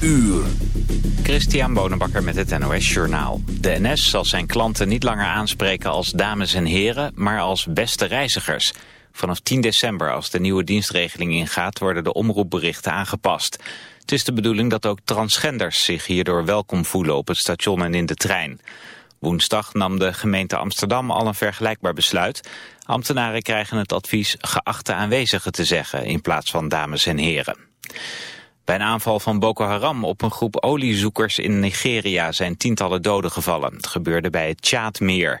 uur. Christian Bonenbakker met het NOS Journaal. De NS zal zijn klanten niet langer aanspreken als dames en heren, maar als beste reizigers. Vanaf 10 december, als de nieuwe dienstregeling ingaat, worden de omroepberichten aangepast. Het is de bedoeling dat ook transgenders zich hierdoor welkom voelen op het station en in de trein. Woensdag nam de gemeente Amsterdam al een vergelijkbaar besluit. Ambtenaren krijgen het advies geachte aanwezigen te zeggen in plaats van dames en heren. Bij een aanval van Boko Haram op een groep oliezoekers in Nigeria zijn tientallen doden gevallen. Het gebeurde bij het Tjaadmeer.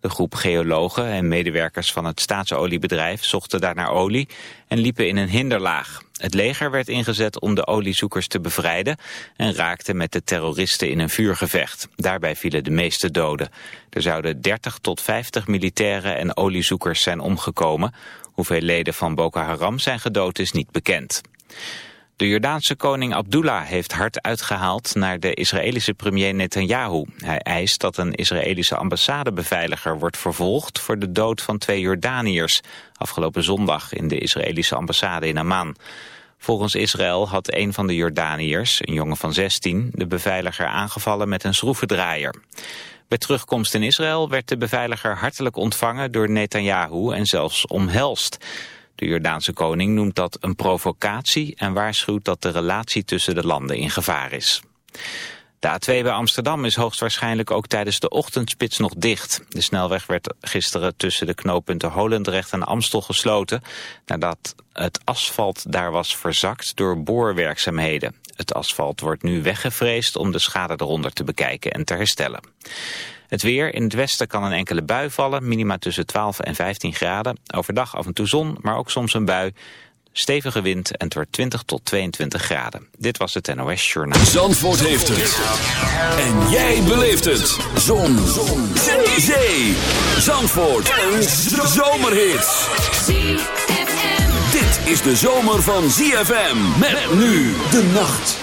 De groep geologen en medewerkers van het staatsoliebedrijf zochten daar naar olie en liepen in een hinderlaag. Het leger werd ingezet om de oliezoekers te bevrijden en raakte met de terroristen in een vuurgevecht. Daarbij vielen de meeste doden. Er zouden 30 tot 50 militairen en oliezoekers zijn omgekomen. Hoeveel leden van Boko Haram zijn gedood is niet bekend. De Jordaanse koning Abdullah heeft hard uitgehaald naar de Israëlische premier Netanyahu. Hij eist dat een Israëlische ambassadebeveiliger wordt vervolgd voor de dood van twee Jordaniërs afgelopen zondag in de Israëlische ambassade in Amman. Volgens Israël had een van de Jordaniërs, een jongen van 16, de beveiliger aangevallen met een schroevendraaier. Bij terugkomst in Israël werd de beveiliger hartelijk ontvangen door Netanyahu en zelfs omhelst. De Jordaanse koning noemt dat een provocatie en waarschuwt dat de relatie tussen de landen in gevaar is. De A2 bij Amsterdam is hoogstwaarschijnlijk ook tijdens de ochtendspits nog dicht. De snelweg werd gisteren tussen de knooppunten Holendrecht en Amstel gesloten... nadat het asfalt daar was verzakt door boorwerkzaamheden. Het asfalt wordt nu weggevreesd om de schade eronder te bekijken en te herstellen. Het weer, in het westen kan een enkele bui vallen, minima tussen 12 en 15 graden. Overdag af en toe zon, maar ook soms een bui. Stevige wind en het wordt 20 tot 22 graden. Dit was het NOS Journaal. Zandvoort heeft het. En jij beleeft het. Zon. zon. Zee. Zandvoort. Een zomerhit. Dit is de zomer van ZFM. Met nu de nacht.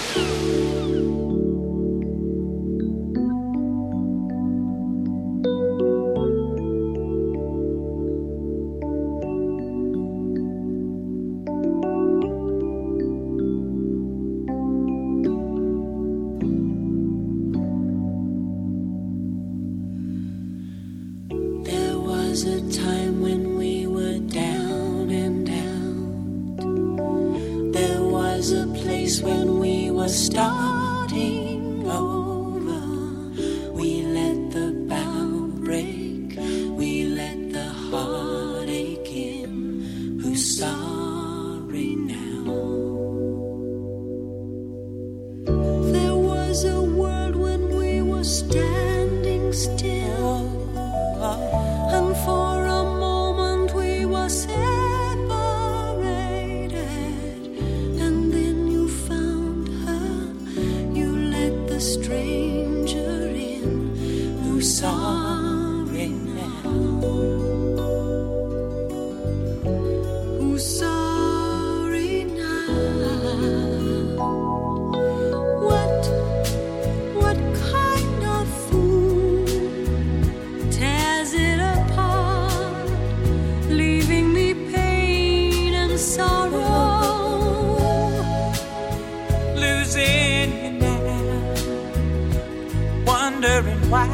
Wondering why.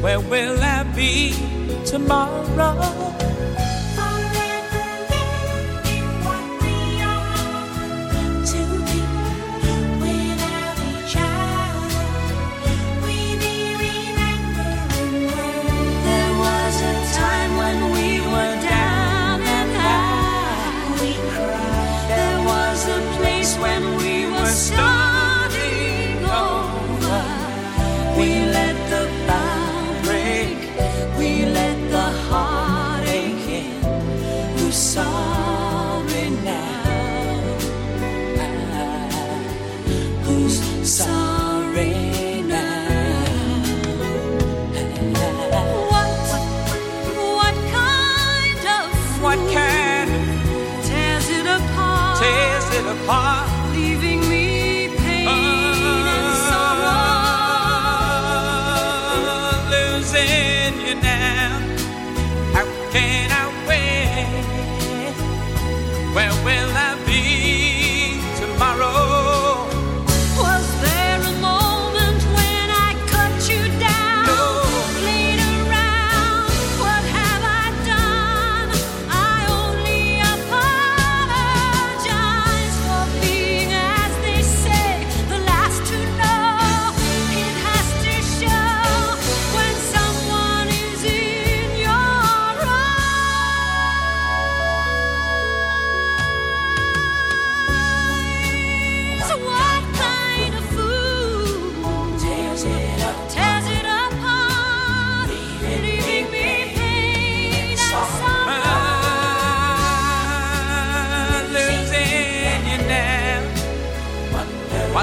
Where will I be tomorrow?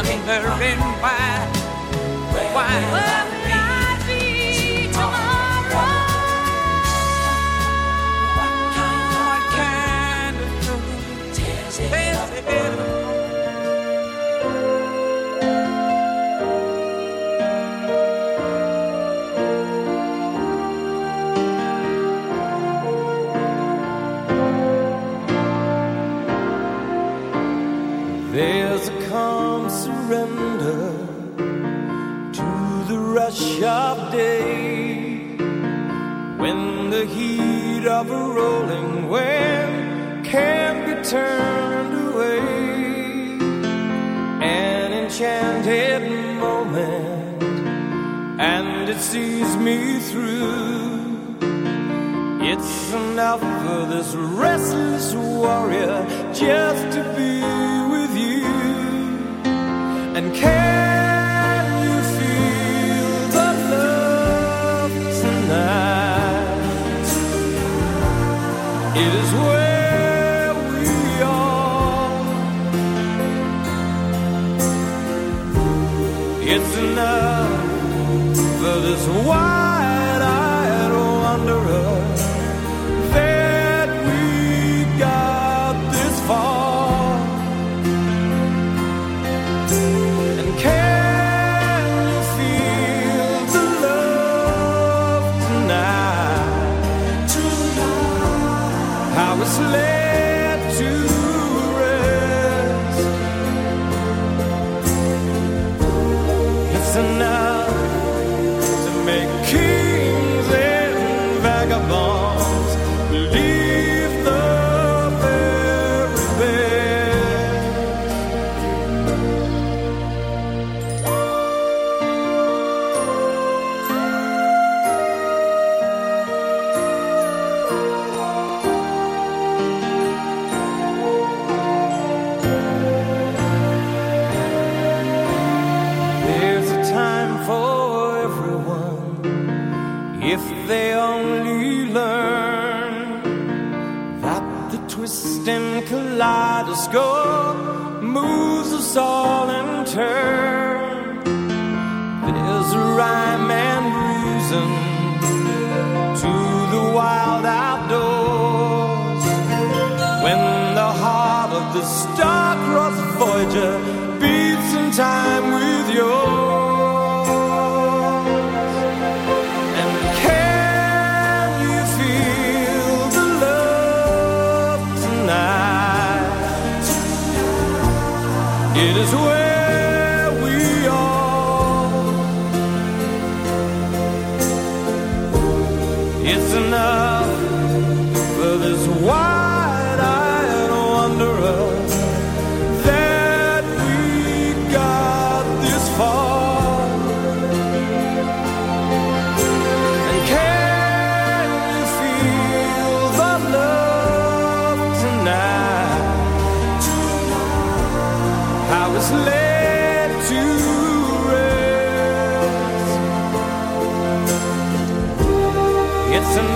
Wondering why, why. Not of day when the heat of a rolling wave can be turned away. An enchanted moment, and it sees me through. It's enough for this restless warrior just to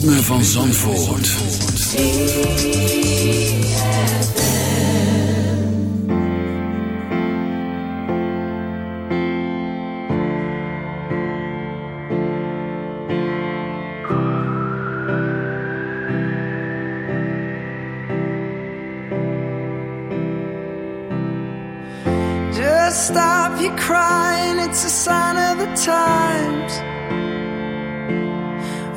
ritme van Zandvoort. Just stop your crying, it's a sign of the times.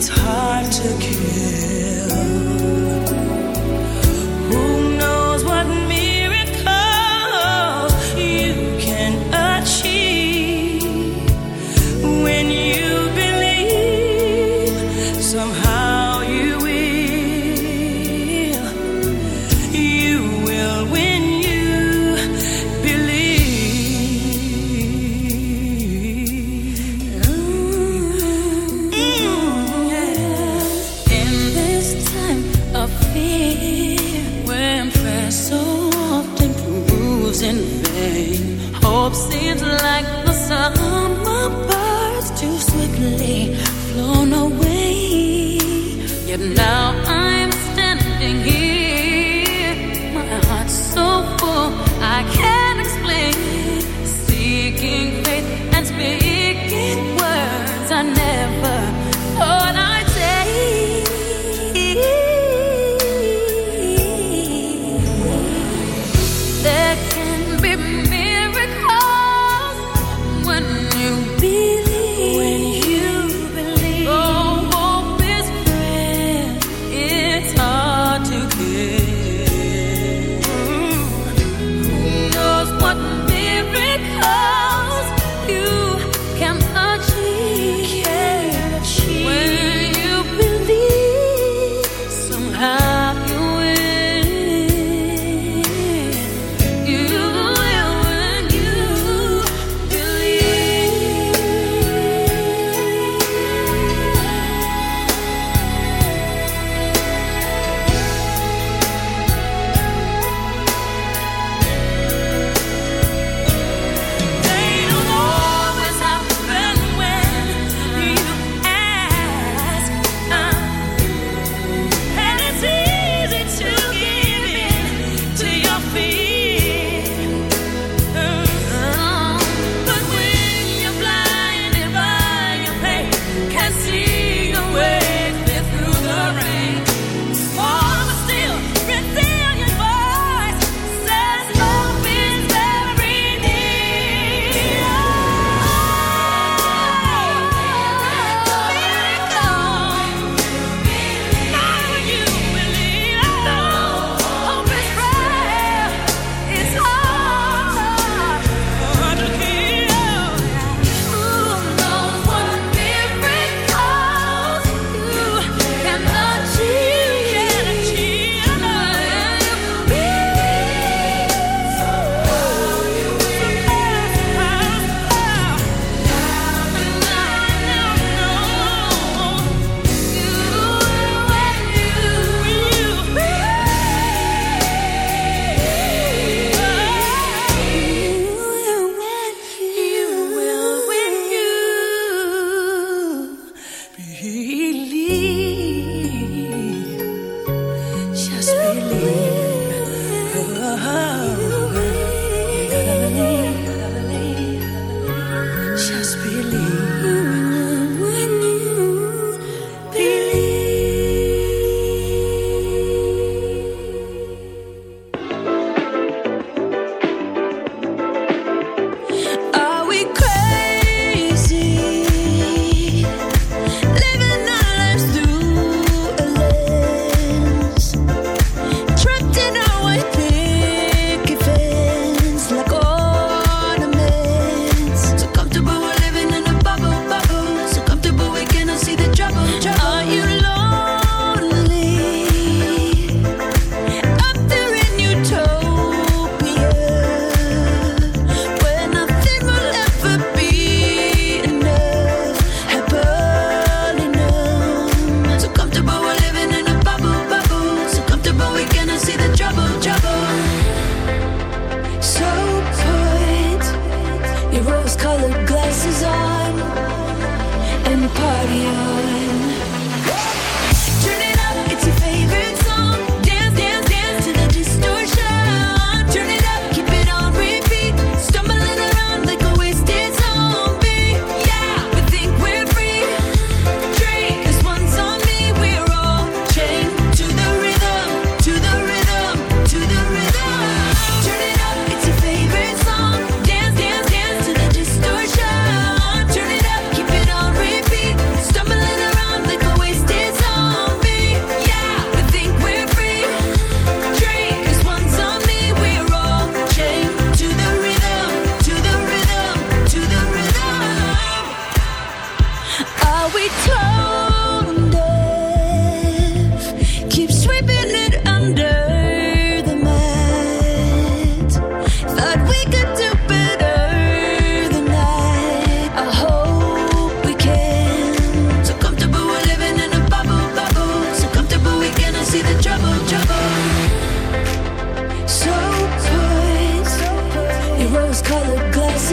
It's hard to kill.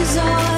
is all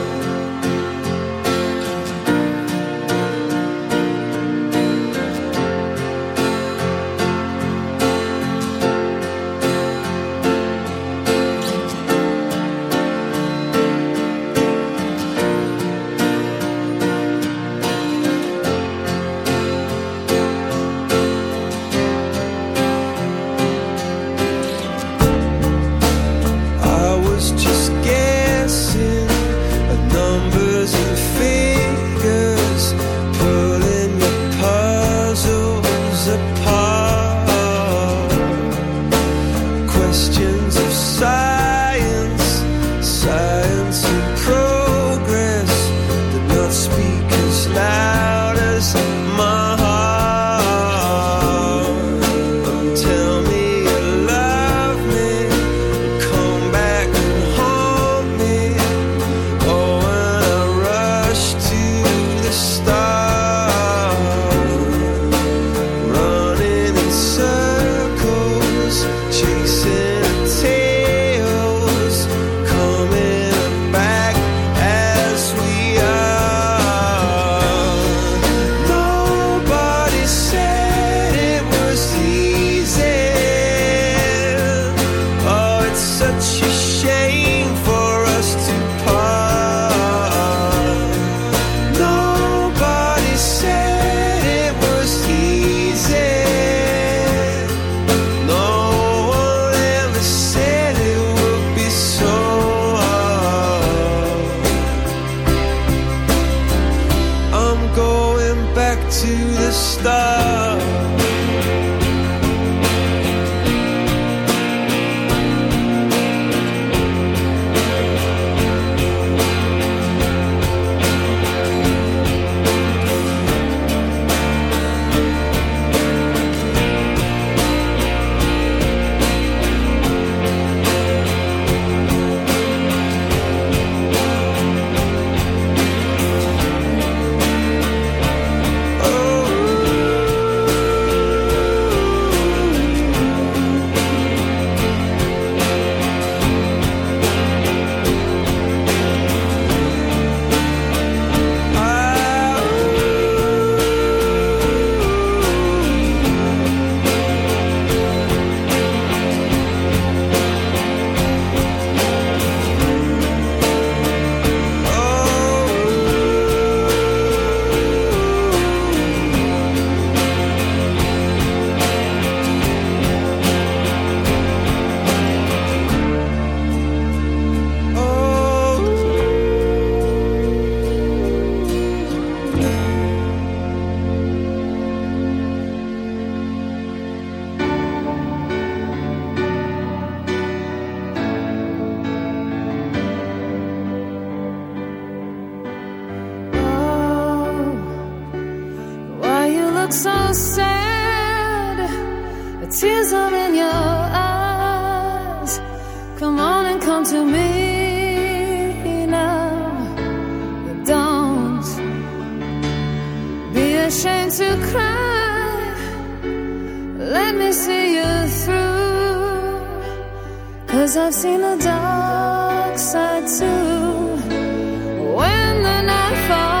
the stars. let me see you through. Cause I've seen the dark side too. When the night falls.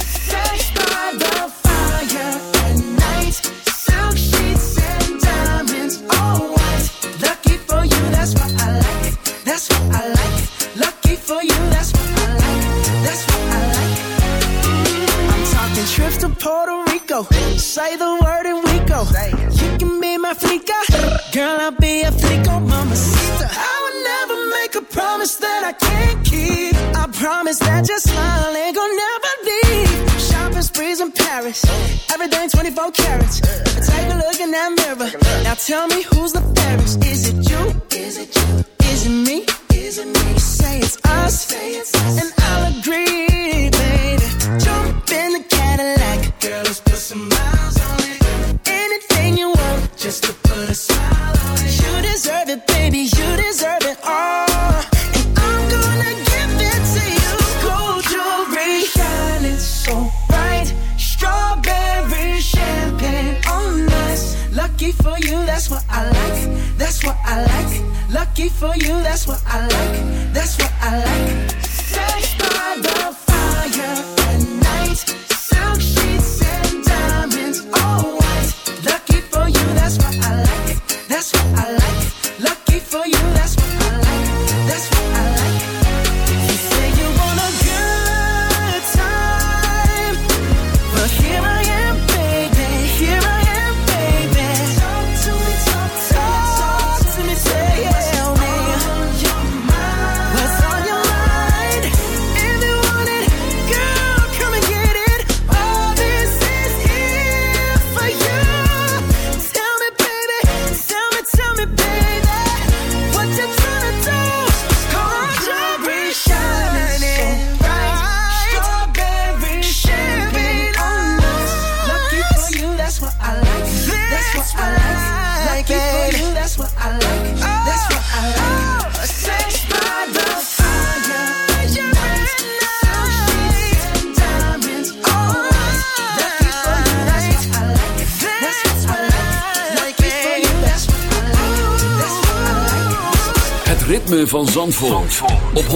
Van Zandvoort, op 106.9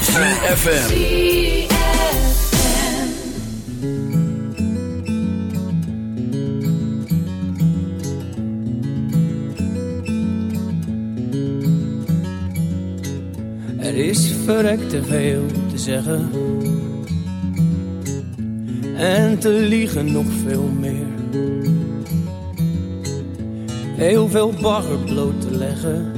CFFM Er is verrekt te veel te zeggen. En te liegen nog veel meer. Heel veel bagger bloot te leggen.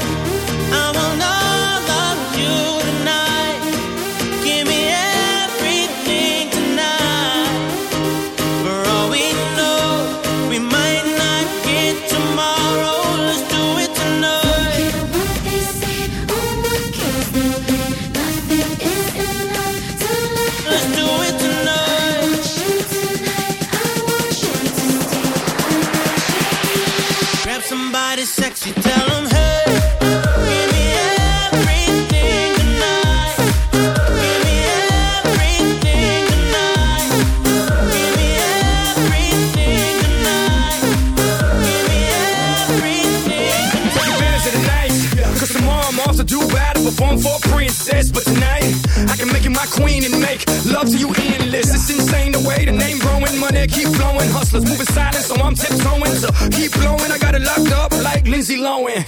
glowing.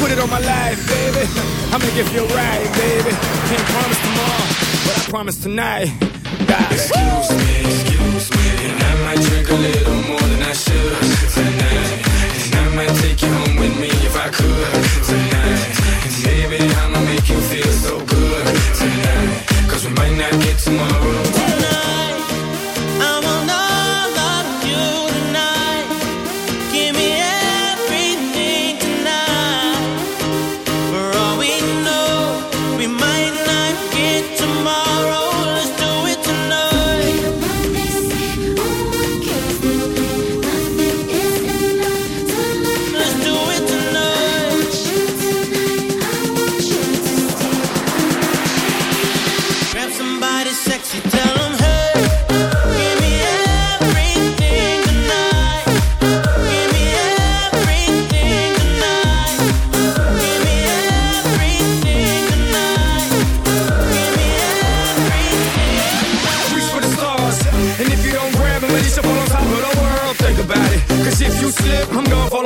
Put it on my life, baby. I'ma give you a ride, baby. Can't promise tomorrow, but I promise tonight. God. Excuse me.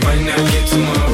might now, get tomorrow